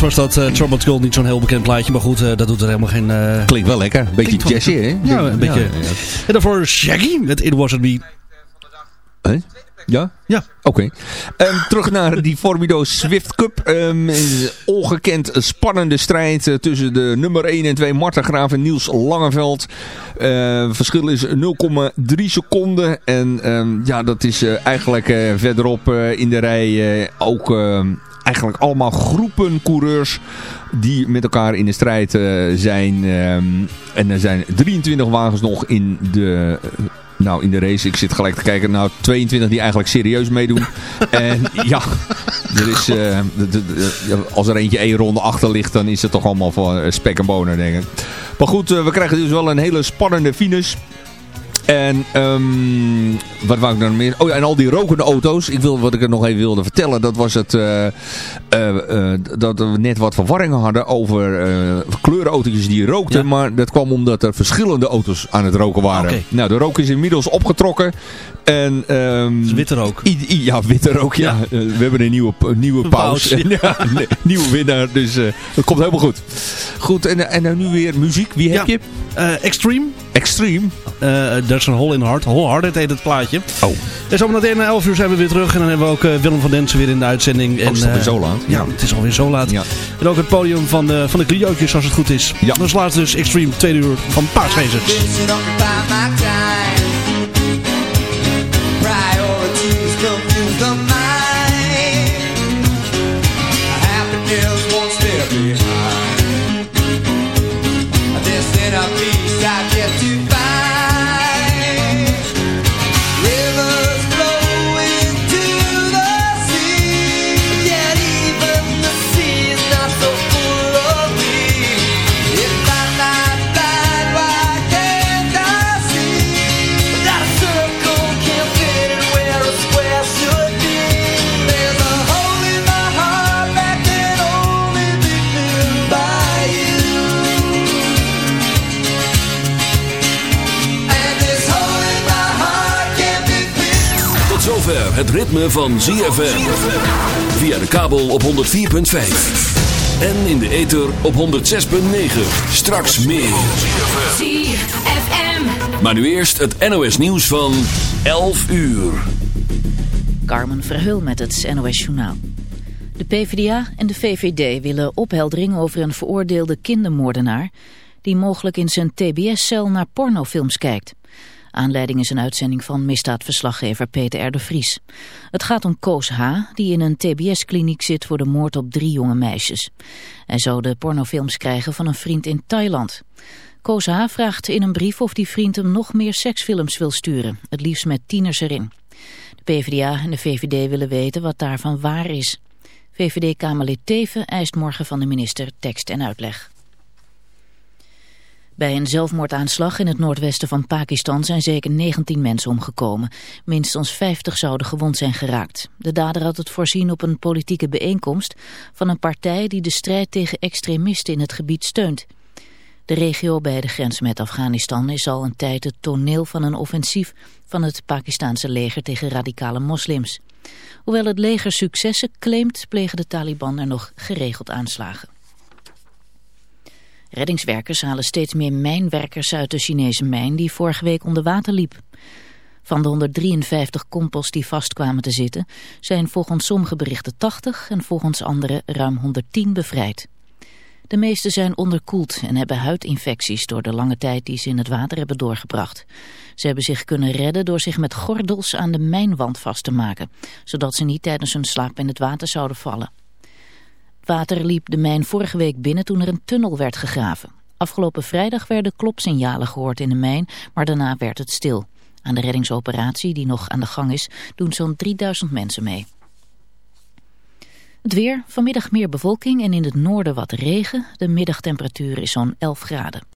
Was dat. eh Troubled Gold, niet zo'n heel bekend plaatje. Maar goed, eh, dat doet er helemaal geen... eh, Klinkt wel lekker. Beetje jazzy, hè? Ja, een beetje. Ja, En daarvoor Shaggy met It Wasn't Me. Hè? Ja? Ja. Oké. Ehm, terug naar die Formido Swift Cup. Een ongekend spannende strijd tussen de nummer 1 en 2 Martengraaf en Niels Langeveld. Eh, verschil is 0,3 seconden. En ja, dat is eigenlijk verderop in de rij ook eigenlijk allemaal groepen coureurs die met elkaar in de strijd eh, zijn. ehm, en er zijn 23 wagens nog in de... eh, nou, in de race, ik zit gelijk te kijken. Nou, 22 die eigenlijk serieus meedoen. en ja, er is, eh, als er eentje één ronde achter ligt, dan is het toch allemaal voor eh, spek en bonen, denk ik. Maar goed, we krijgen dus wel een hele spannende finish. En ehm, wat wou ik nou meer? Oh ja, en al die rokende auto's. Ik wil, wat ik er nog even wilde vertellen, dat was het eh, eh, eh, dat we net wat verwarringen hadden over kleurenautootjes die rookten. Maar dat kwam omdat er verschillende auto's aan het roken waren. Nou, de rook is inmiddels opgetrokken. En, ehm, witte rook. i- i- ja, witte rook, ja. We hebben een nieuwe, nieuwe paus. Ja. nieuwe winnaar, dus dat komt helemaal goed. Goed, en, en dan nu weer muziek. Wie heb je? Extreme Extreme? dat is een Hole in Heart. Wholehearted heet het plaatje. Oh. En zometeen na 11 uur zijn we weer terug. En dan hebben we ook eh, Willem van Densen weer in de uitzending. Oh, en, is alweer eh, zo laat? Ja, het is alweer zo laat. Ja. En ook het podium van de, van de Clio'tjes als het goed is. Ja. Dan slaat dus Extreme tweede uur van Paasgezers. Het ritme van ZFM. Via de kabel op 104.5. En in de ether op 106.9. Straks meer. ZFM. Maar nu eerst het NOS nieuws van 11 uur. Carmen Verheul met het NOS Journaal. De PvdA en de VVD willen opheldering over een veroordeelde kindermoordenaar... die mogelijk in zijn tbs-cel naar pornofilms kijkt. Aanleiding is een uitzending van misdaadverslaggever Peter R. de Vries. Het gaat om Koos H., die in een tbs-kliniek zit voor de moord op drie jonge meisjes. Hij zou de pornofilms krijgen van een vriend in Thailand. Koos H. vraagt in een brief of die vriend hem nog meer seksfilms wil sturen, het liefst met tieners erin. De PvdA en de VVD willen weten wat daarvan waar is. VVD-Kamerlid Teven eist morgen van de minister tekst en uitleg. Bij een zelfmoordaanslag in het noordwesten van Pakistan zijn zeker 19 mensen omgekomen. Minstens 50 zouden gewond zijn geraakt. De dader had het voorzien op een politieke bijeenkomst van een partij die de strijd tegen extremisten in het gebied steunt. De regio bij de grens met Afghanistan is al een tijd het toneel van een offensief van het Pakistanse leger tegen radicale moslims. Hoewel het leger successen claimt, plegen de Taliban er nog geregeld aanslagen. Reddingswerkers halen steeds meer mijnwerkers uit de Chinese mijn die vorige week onder water liep. Van de 153 kompels die vastkwamen te zitten zijn volgens sommige berichten 80 en volgens andere ruim 110 bevrijd. De meeste zijn onderkoeld en hebben huidinfecties door de lange tijd die ze in het water hebben doorgebracht. Ze hebben zich kunnen redden door zich met gordels aan de mijnwand vast te maken, zodat ze niet tijdens hun slaap in het water zouden vallen. Water liep de mijn vorige week binnen toen er een tunnel werd gegraven. Afgelopen vrijdag werden klopsignalen gehoord in de mijn, maar daarna werd het stil. Aan de reddingsoperatie, die nog aan de gang is, doen zo'n 3000 mensen mee. Het weer, vanmiddag meer bewolking en in het noorden wat regen. De middagtemperatuur is zo'n 11 graden.